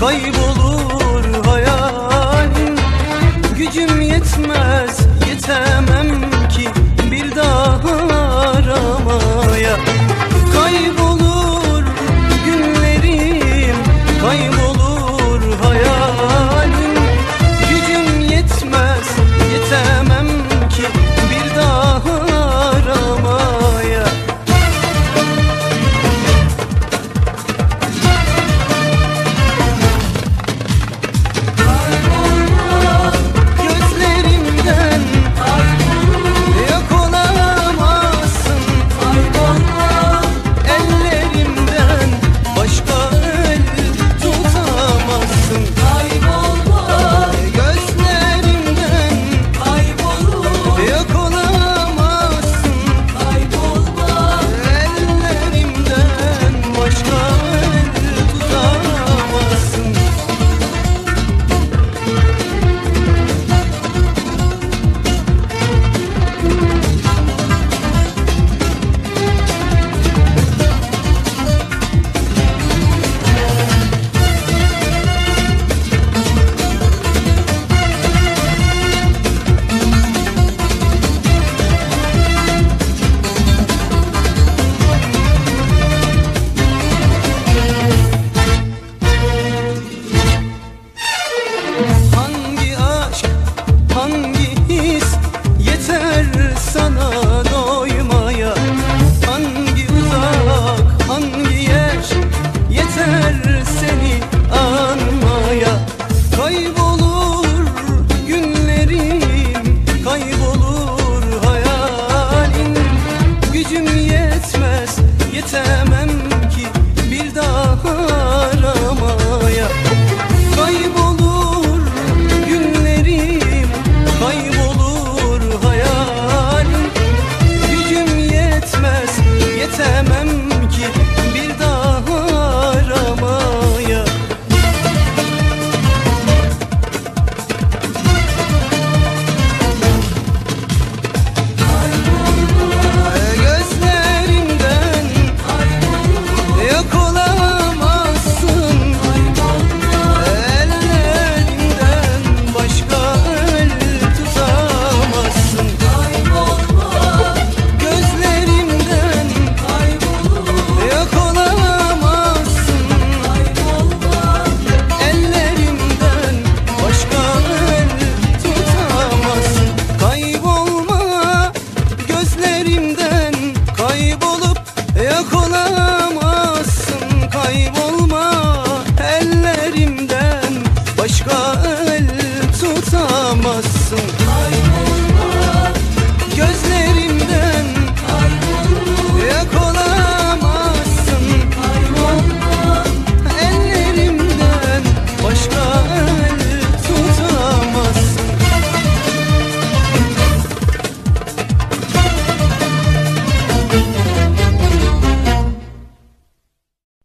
Kaybolur hayalim Gücüm yetmez yeter. من